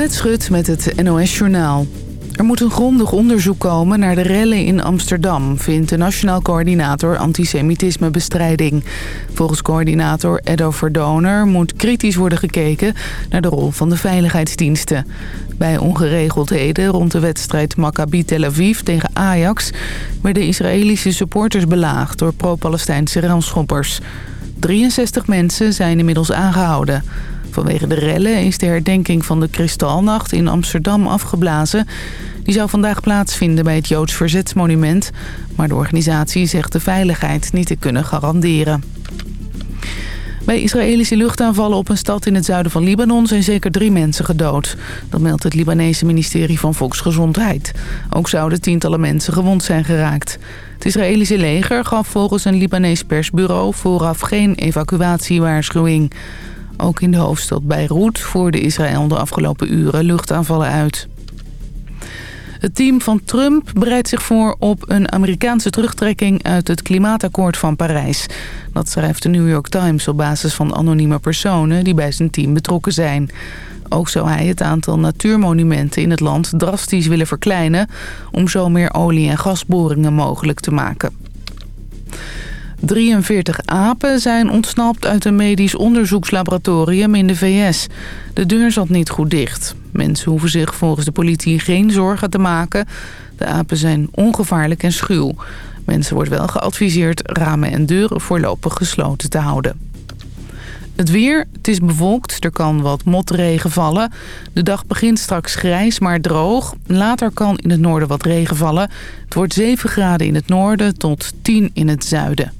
Annette Schut met het NOS Journaal. Er moet een grondig onderzoek komen naar de rellen in Amsterdam... vindt de Nationaal Coördinator Antisemitismebestrijding. Volgens coördinator Edo Verdoner moet kritisch worden gekeken... naar de rol van de veiligheidsdiensten. Bij ongeregeldheden rond de wedstrijd Maccabi Tel Aviv tegen Ajax... werden Israëlische supporters belaagd door pro-Palestijnse ranschoppers. 63 mensen zijn inmiddels aangehouden... Vanwege de rellen is de herdenking van de Kristalnacht in Amsterdam afgeblazen. Die zou vandaag plaatsvinden bij het Joods Verzetsmonument... maar de organisatie zegt de veiligheid niet te kunnen garanderen. Bij Israëlische luchtaanvallen op een stad in het zuiden van Libanon zijn zeker drie mensen gedood. Dat meldt het Libanese ministerie van Volksgezondheid. Ook zouden tientallen mensen gewond zijn geraakt. Het Israëlische leger gaf volgens een Libanees persbureau vooraf geen evacuatiewaarschuwing. Ook in de hoofdstad Beirut voerde Israël de afgelopen uren luchtaanvallen uit. Het team van Trump bereidt zich voor op een Amerikaanse terugtrekking uit het klimaatakkoord van Parijs. Dat schrijft de New York Times op basis van anonieme personen die bij zijn team betrokken zijn. Ook zou hij het aantal natuurmonumenten in het land drastisch willen verkleinen... om zo meer olie- en gasboringen mogelijk te maken. 43 apen zijn ontsnapt uit een medisch onderzoekslaboratorium in de VS. De deur zat niet goed dicht. Mensen hoeven zich volgens de politie geen zorgen te maken. De apen zijn ongevaarlijk en schuw. Mensen wordt wel geadviseerd ramen en deuren voorlopig gesloten te houden. Het weer, het is bewolkt, er kan wat motregen vallen. De dag begint straks grijs, maar droog. Later kan in het noorden wat regen vallen. Het wordt 7 graden in het noorden tot 10 in het zuiden.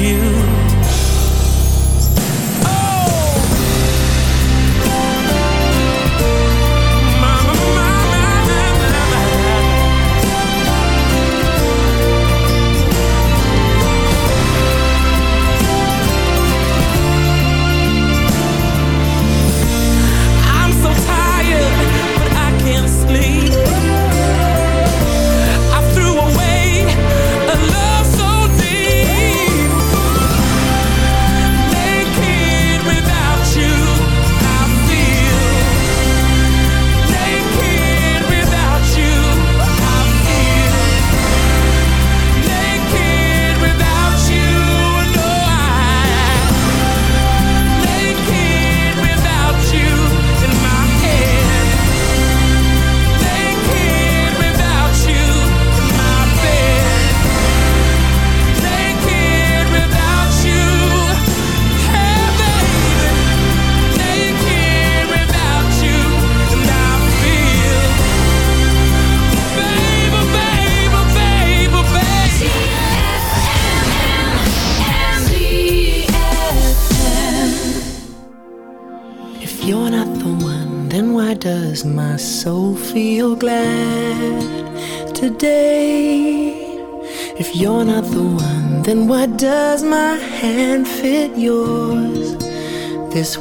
You.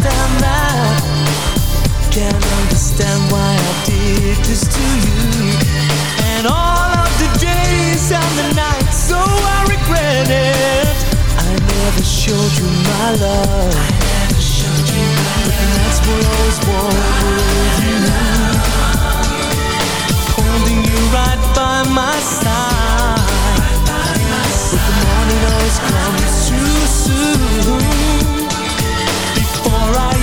understand that. Can't understand why I did this to you. And all of the days and the nights, so I regret it. I never showed you my love. But that's what I was born with you. Holding you right by my side. But the morning always comes too soon Before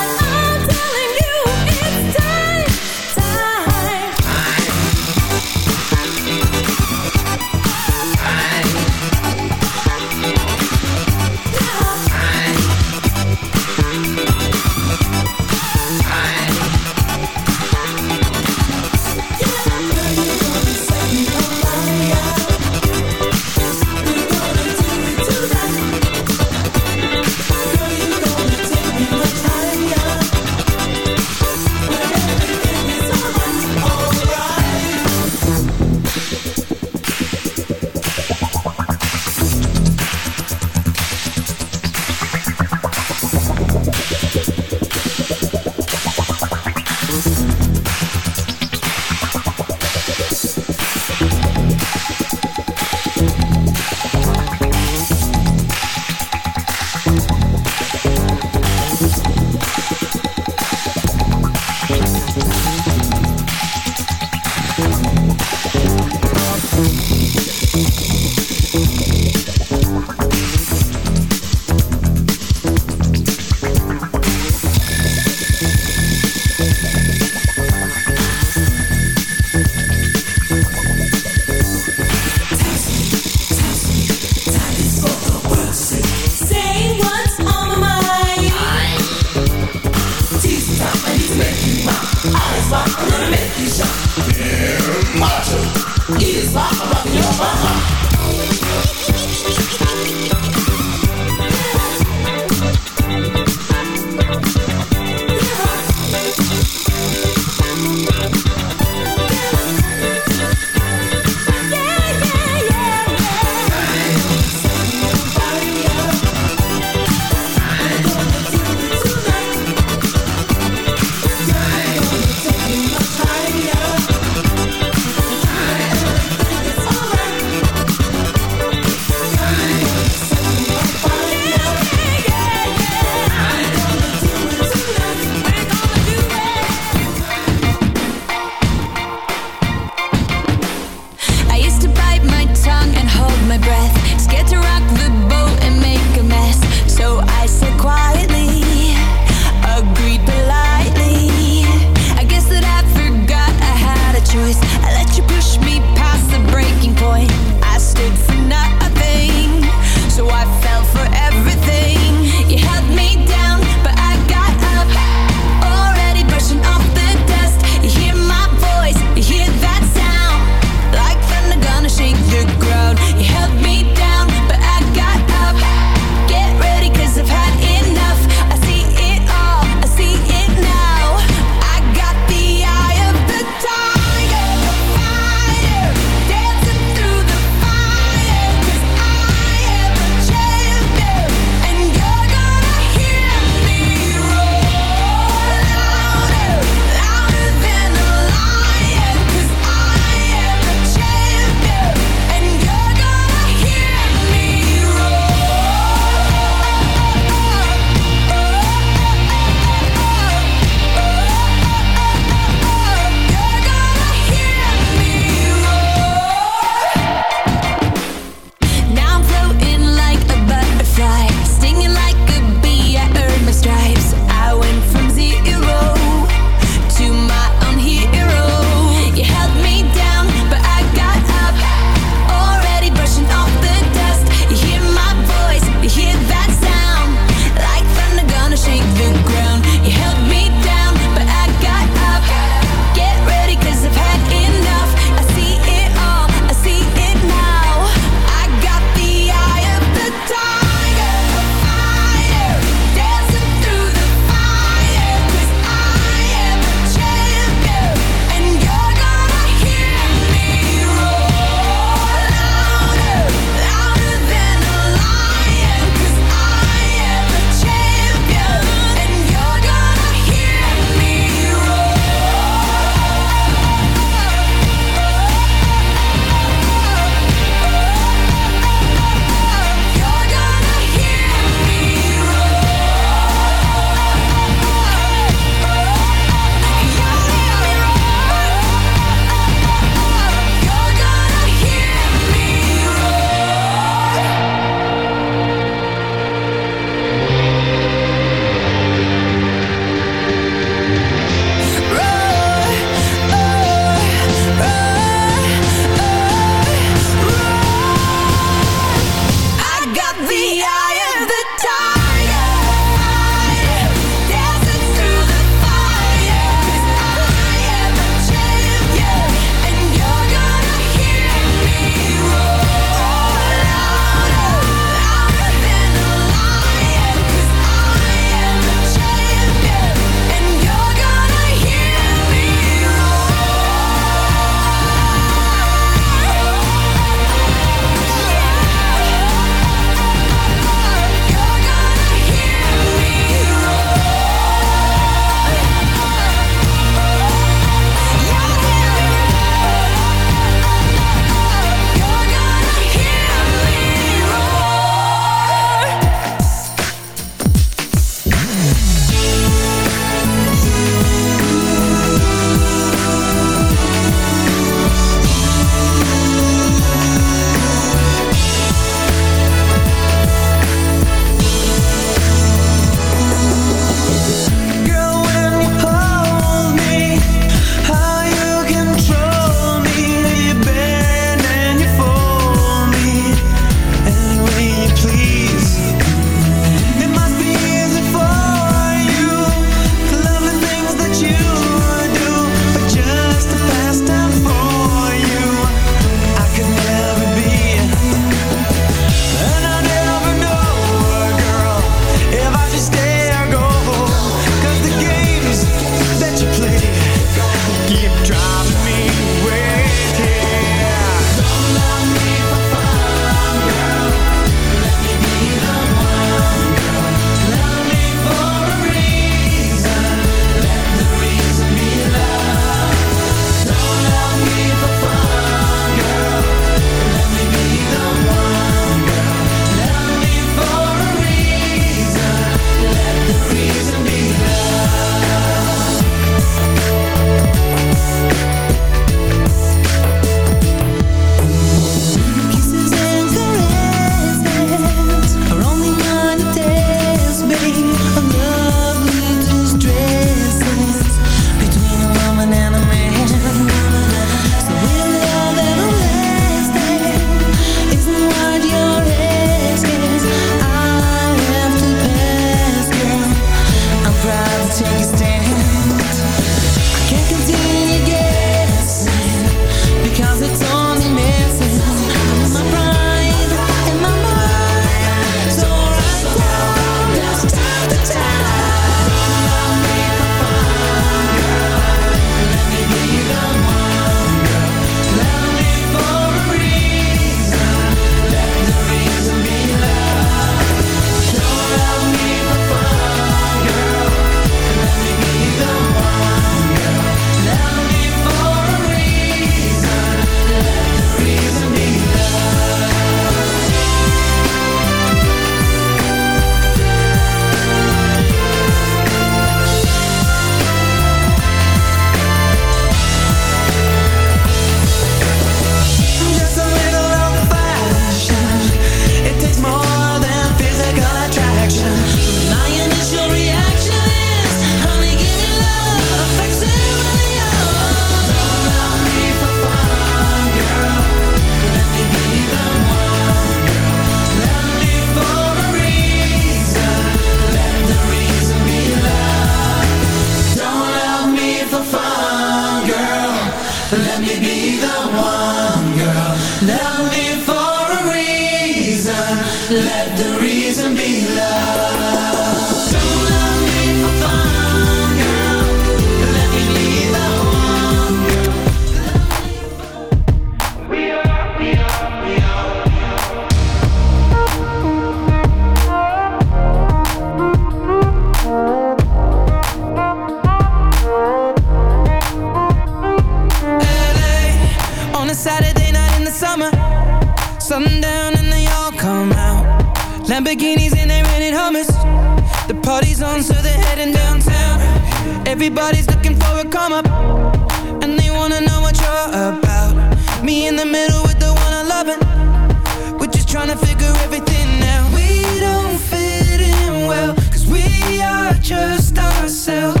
everything now. We don't fit in well, cause we are just ourselves.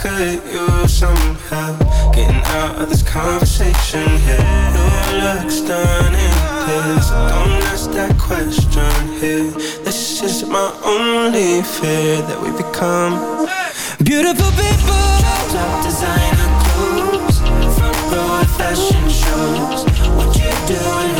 could use some help getting out of this conversation here. Your looks done in this. Don't ask that question here. This is my only fear that we become beautiful people. Top designer clothes, front row fashion shows. What you doing?